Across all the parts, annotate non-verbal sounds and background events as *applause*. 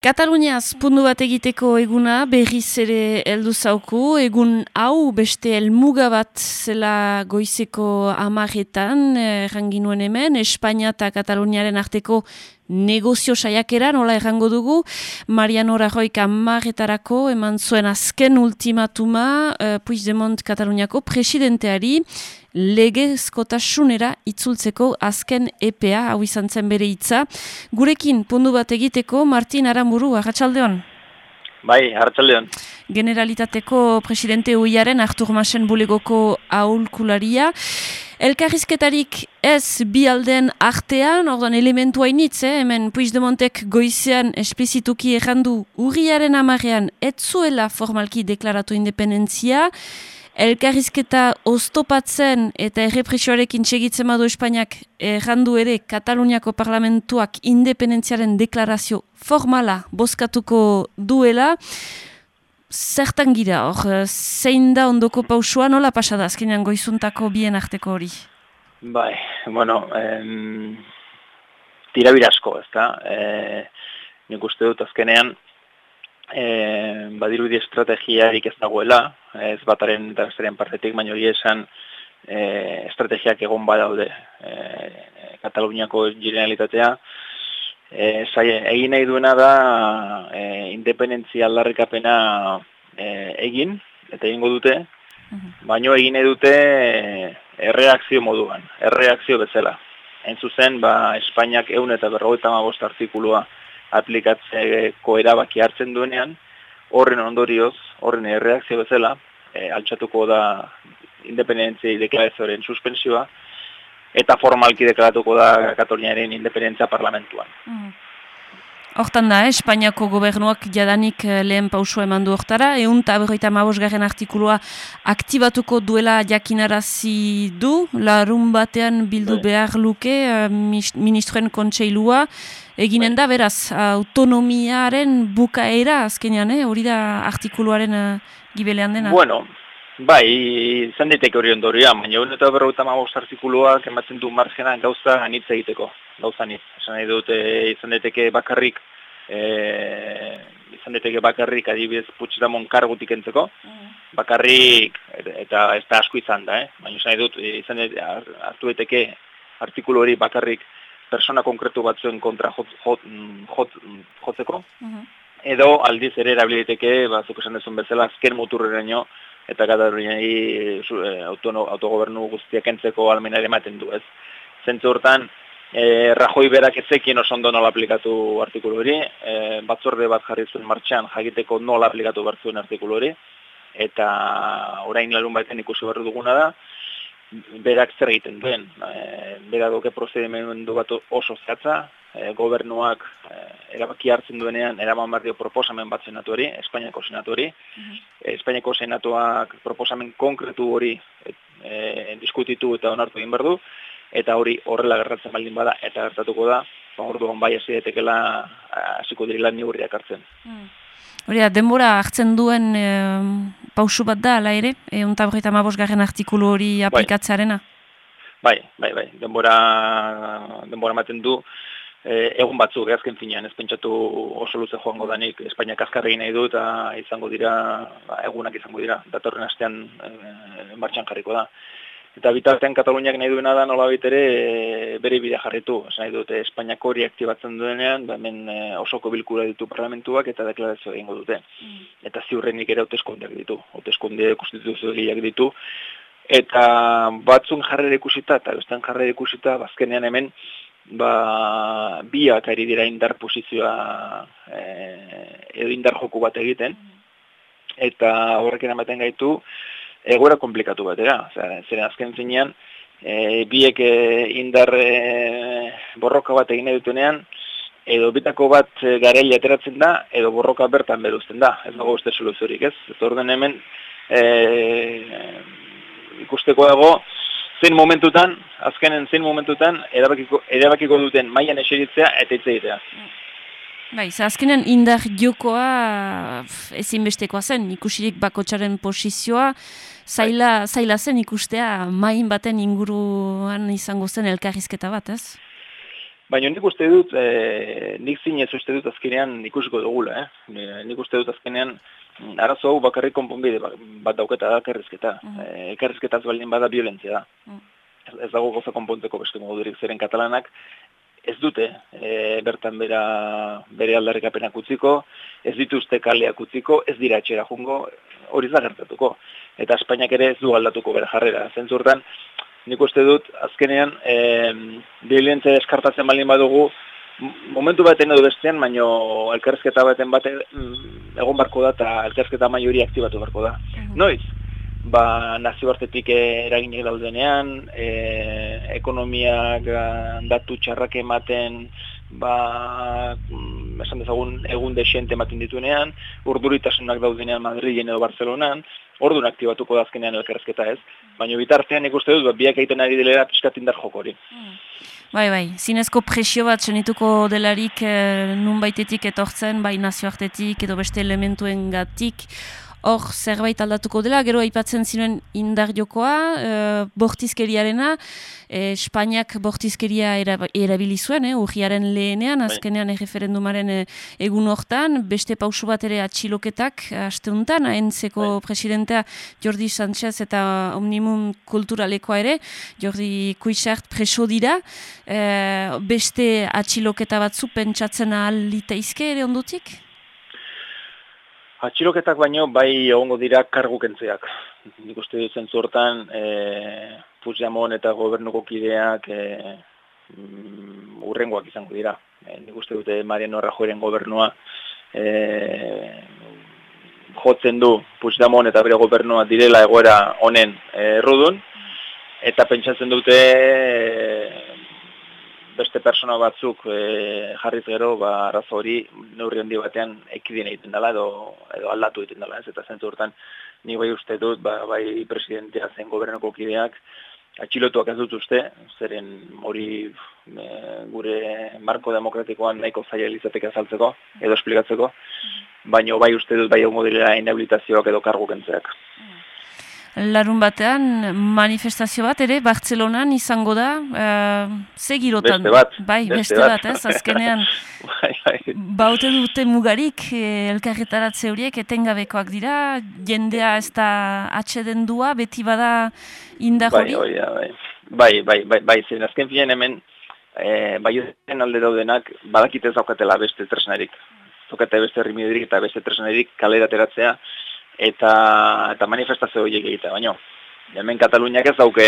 Kataluniaz pundu bat egiteko eguna berriz ere heldu zauku, egun hau beste helmuga bat zela goizeko amaretan, erranginuen hemen, Espainia eta Kataluniaren arteko negozio saiakera, nola errango dugu, Mariano Rajoik amaretarako eman zuen azken ultimatuma uh, Puigdemont Kataluniako presidenteari legezkotasunera itzultzeko azken EPA, hau izan zen bere hitza. Gurekin, pundu bat egiteko, Martin Aramburu, Arratxaldeon? Bai, Arratxaldeon. Generalitateko presidente huiaren Artur Masen bulegoko aulkularia. Elkarrizketarik ez bi alden artean, orduan elementu hainitz, eh? hemen Puigdemontek goizean esplizituki errandu urriaren amarrean etzuela formalki deklaratu independentzia, elkarrizketa oztopatzen eta errepresioarekin txegitzen badu Espainiak errandu ere Kataluniako parlamentuak independentziaren deklarazio formala bozkatuko duela, zertan gira, hor, zein da ondoko pausua? Nola pasada azkenean goizuntako bien arteko hori? Bai, bueno, em, tira birasko, ez da, e, nik uste dut azkenean, e, badiru di estrategiarik ez dagoela, ez bataren eta bestaren partetik, baina hori esan e, estrategiak egon badaude e, Kataluniako generalitatea, e, egin nahi duena da e, independentzia aldarrikapena e, egin, eta egingo dute, mhm. baino egin nahi dute e, erreakzio moduan, erreakzio bezala. Hain zuzen, ba, Espainiak eun eta berrogeita magost artikulua aplikatzeko erabaki hartzen duenean, horren ondorioz, horren erreakzio bezala, e, altxatuko da independentzia deklarazioaren suspensioa, eta formalki deklaratuko da Kataluniaren independentzia parlamentuan. Mm. Hortan da, eh? Espainiako gobernuak jadanik eh, lehen pausua eman du hortara, egun eta berroita garen artikulua aktibatuko duela jakinarazi du, larun batean bildu bai. behar luke uh, ministroen kontseilua, eginen bai. da, beraz, autonomiaren bukaera azkenean, eh? hori da artikuluaren uh, gibelean dena? Bueno, Bai, izan daiteke hori ondoria, baina hori eta berroita magoz artikuluak ematen du margena gauza anitz egiteko, gauza anitz. Esan nahi dute izan daiteke bakarrik, e, izan daiteke bakarrik adibidez putxitamon kargutik entzeko, mm. bakarrik, eta ez da asko izan da, eh? baina izan nahi dut, izan daiteke, hartu daiteke artikulu hori bakarrik persona konkretu batzuen kontra jot, jot, jot, jotzeko, mm-hmm. edo aldiz ere erabiliteke, ba, zuk esan dezun bezala, azken muturreraino, eta Kataluniai e, autogobernu guztiak entzeko almenare ematen du, ez. Zentzu hortan, e, Rajoi berak ezekin oso ondo nola aplikatu artikulu hori, e, batzorde bat jarri zuen martxan jakiteko nola aplikatu bertzuen artikulu hori, eta orain larun baiten ikusi barru duguna da, berak zer egiten duen. E, berak doke prozedimendu bat oso zehatza, e, gobernuak e, erabaki hartzen duenean eraman barrio proposamen bat senatu hori, Espainiako senatu hori. Mm Espainiako senatuak proposamen konkretu hori e, diskutitu eta onartu egin behar du, eta hori horrela gertatzen baldin bada, eta gertatuko da, ba, orduan bai hasi daitekeela hasiko direla niurriak hartzen. Mm. Hori denbora hartzen duen e, pausu bat da, ala ere? E, Untabreita mabosgarren artikulu hori bai. aplikatzearena? Bai, bai, bai. Denbora, denbora maten du, e, egun batzuk azken finean ez pentsatu oso luze joango danik Espainiak azkarri nahi du eta izango dira ba, egunak izango dira. Datorren astean e, martxan jarriko da. Eta bitartean Kataluniak nahi duena da nola ere e, bere bidea jarritu ez nahi dute Espainiak hori aktibatzen duenean ba, hemen e, osoko bilkura ditu parlamentuak eta deklarazio egingo dute. Mm. eta ziurrenik ere hauteskundeak ditu. Hauteskunde konstituzioak ditu. Eta batzun jarrera ikusita eta bestean jarrera ikusita bazkenean hemen ba, biak ari dira indar posizioa e, edo indar joku bat egiten, eta horrek ematen gaitu, egoera komplikatu batera. Zeren azken zinean, e, biek e, indar e, borroka bat egin dutenean, edo bitako bat gareli ateratzen da, edo borroka bertan beruzten da. Ez dago uste soluziorik, ez? Ez orden hemen, e, ikusteko dago, zen momentutan, azkenen zen momentutan, erabakiko, erabakiko duten mailan eseritzea eta hitz egitea. Bai, azkenen indar jokoa ezinbestekoa zen, ikusirik bakotxaren posizioa, zaila, bai. zaila zen ikustea main baten inguruan izango zen elkarrizketa bat, ez? Baina nik uste dut, e, nik zinez uste dut azkenean ikusiko dugula, eh? nik uste dut azkenean arazo hau bakarrik konponbide ba, bat dauketa da ekarrizketa. Mm -hmm. baldin bada violentzia da. Mm Ez dago goza konpontzeko beste modurik zeren katalanak ez dute e, bertan bera, bere aldarrikapenak utziko, ez dituzte kaleak utziko, ez dira etxera jungo, hori zagertatuko. Eta Espainiak ere ez du aldatuko bere jarrera. Zentzurtan, nik uste dut, azkenean, e, bilintzen eskartatzen balin badugu, momentu baten edo bestean, baino elkarrezketa baten bate mm, egon barko da eta elkarrezketa maiori aktibatu barko da. Mhm. Noiz? Ba, nazioartetik eraginek daudenean, e, ekonomiak datu txarrak ematen, ba, mm, esan dezagun, egun desente ematen dituenean, urduritasunak daudenean Madrilen edo Barcelonan, orduan aktibatuko da azkenean elkarrezketa ez. Baina bitartean ikuste dut, ba, biak egiten ari dilera piskat indar jokori. Mm. Bai, bai, zinezko presio bat senituko delarik eh, nun baitetik etortzen, bai nazioartetik edo beste elementuen gatik, hor zerbait aldatuko dela, gero aipatzen ziren indar jokoa, e, bortizkeriarena, e, Espainiak bortizkeria erabili zuen, e, urriaren lehenean, bai. azkenean referendumaren e, egun hortan, beste pausu bat ere atxiloketak, asteuntan, ahentzeko bai. presidentea Jordi Sánchez eta Omnimum Kulturalekoa ere, Jordi Kuixart preso dira, e, beste atxiloketa batzu pentsatzen ahal liteizke ere ondutik? Atxiloketak baino bai egongo dira kargu kentzeak. Nik uste dut zentzu hortan, e, Puigdemont eta gobernuko kideak e, mm, urrengoak izango dira. E, nik uste dute Mariano Rajoyren gobernua e, jotzen du Puigdemont eta bere gobernua direla egoera honen errudun, eta pentsatzen dute beste persona batzuk e, jarriz gero, ba, arazo hori neurri handi batean ekidien egiten dela edo, edo aldatu egiten dela, ez? Eta zentu hortan, ni bai uste dut, ba, bai presidentea zen gobernuko kideak, atxilotuak ez dut uste, zeren hori e, gure marko demokratikoan nahiko zaila izateke azaltzeko, edo esplikatzeko, baina bai uste dut bai egon direla inhabilitazioak edo kargu kentzeak. Larun batean manifestazio bat ere Bartzelonan izango da uh, segirotan. Beste bat. Bai, beste, bat, ez, azkenean. *laughs* bai, bai. Baute dute mugarik eh, elkarretaratze horiek etengabekoak dira, jendea ez da atxeden dua, beti bada indar bai, hori? Bai, bai, bai, bai, bai, bai, azken filen hemen, eh, bai alde daudenak, badakitez daukatela beste tresnarik. Zokate beste rimiderik eta beste tresnarik kalera teratzea, eta eta manifestazio horiek egitea, baino. Hemen Kataluniak ez dauke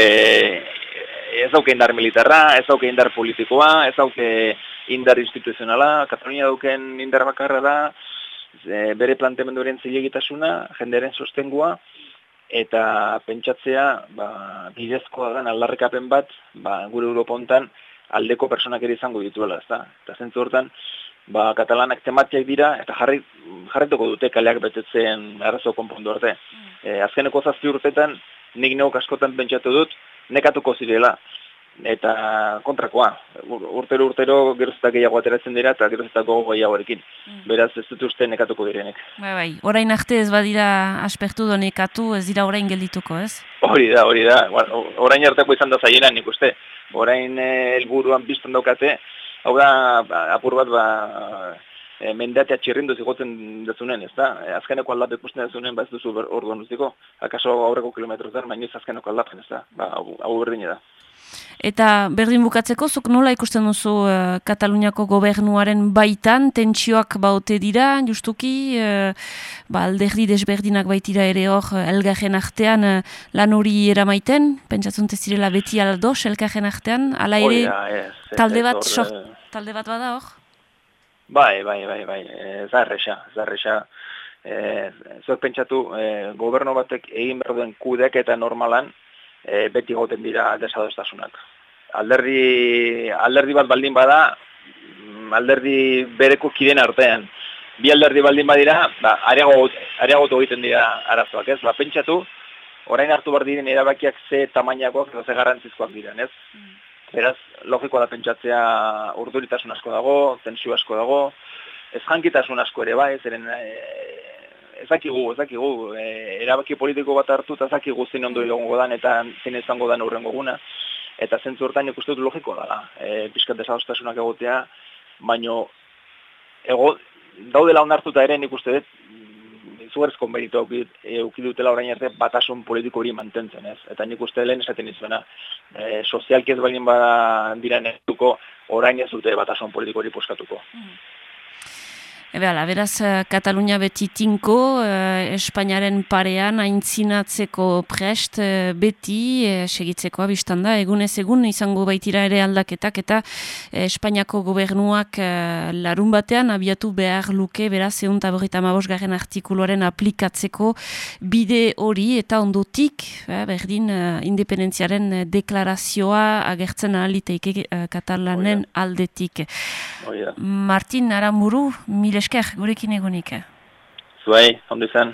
ez dauke indar militarra, ez dauke indar politikoa, ez dauke indar instituzionala, Katalunia dauken indar bakarra da, bere planteamenduaren zilegitasuna, jendearen sostengua, eta pentsatzea, ba, bidezkoa den aldarrekapen bat, ba, gure Europa hontan aldeko personak ere izango dituela, ez da? Eta zentzu hortan, ba, katalanak tematiak dira, eta jarri, jarrituko dute kaleak betetzen arazo konpondu arte. Mm. E, azkeneko zazpi urtetan, nik neok askotan pentsatu dut, nekatuko zirela. Eta kontrakoa, urtero urtero gerozetak gehiago ateratzen dira eta gerozetako gehiago erekin. Mm. Beraz ez dut uste nekatuko direnek. Bai, bai. Orain arte ez badira aspektu do nekatu, ez dira orain geldituko, ez? Hori da, hori da. Orain arteko izan da zaileran nik uste. Orain eh, helburuan biztan daukate, hau da, ba, apur bat, ba, e, mendatea txirrindu zigotzen dezunen, ez da? E, azkeneko aldatu ikusten dezunen, ba ez duzu orduan duziko, akaso aurreko kilometro zen, baina ez azkeneko aldatzen, ez da? Ba, hau berdine da. Eta berdin bukatzeko, zuk nola ikusten duzu uh, Kataluniako gobernuaren baitan, tentsioak baute dira, justuki, uh, ba, alderdi desberdinak baitira ere hor, elgarren artean uh, lan hori eramaiten, pentsatzen zirela beti aldo, elgarren artean, ala ere, talde bat, talde bat bada hor? Bai, bai, bai, bai, e, zarresa, zarresa. E, zuek pentsatu, e, gobernu batek egin behar duen kudek eta normalan, e, beti goten dira desadostasunak. Alderdi, alderdi bat baldin bada, mm, alderdi bereko kiden artean. Bi alderdi baldin badira, ba, areagotu egiten dira arazoak, ez? Ba, pentsatu, orain hartu behar diren erabakiak ze tamainakoak, ze garrantzizkoak dira, ez? Mm. Beraz, logikoa da pentsatzea urduritasun asko dago, tensio asko dago, ez jankitasun asko ere bai, zeren e, ezakigu, ezakigu, e, erabaki politiko bat hartu eta ezakigu zein ondo egongo dan eta zein izango dan urrengo guna. eta zentzu hortan ikustu dut logikoa dela, e, pixkat desagostasunak egotea, baino ego, daudela onartuta ere nik uste dut, izugarrizko meritu eukidutela orain arte batasun politiko hori mantentzen, ez? Eta nik uste lehen esaten izuena, e, sozialki ez balin bada diren orain ez dute batasun politiko hori puskatuko. Mm. Ebe ala, beraz, uh, Katalunia beti tinko, uh, Espainiaren parean aintzinatzeko prest uh, beti uh, segitzeko abistan da, egunez egun izango baitira ere aldaketak eta uh, Espainiako gobernuak uh, larun batean abiatu behar luke, beraz, egun taborita garen artikuluaren aplikatzeko bide hori. Eta ondotik, uh, berdin, uh, independentziaren deklarazioa agertzen ahaliteike uh, Katalanen aldetik. Martin Aramburu, mile esker, gurekin egonik. Zuei, ondo zen.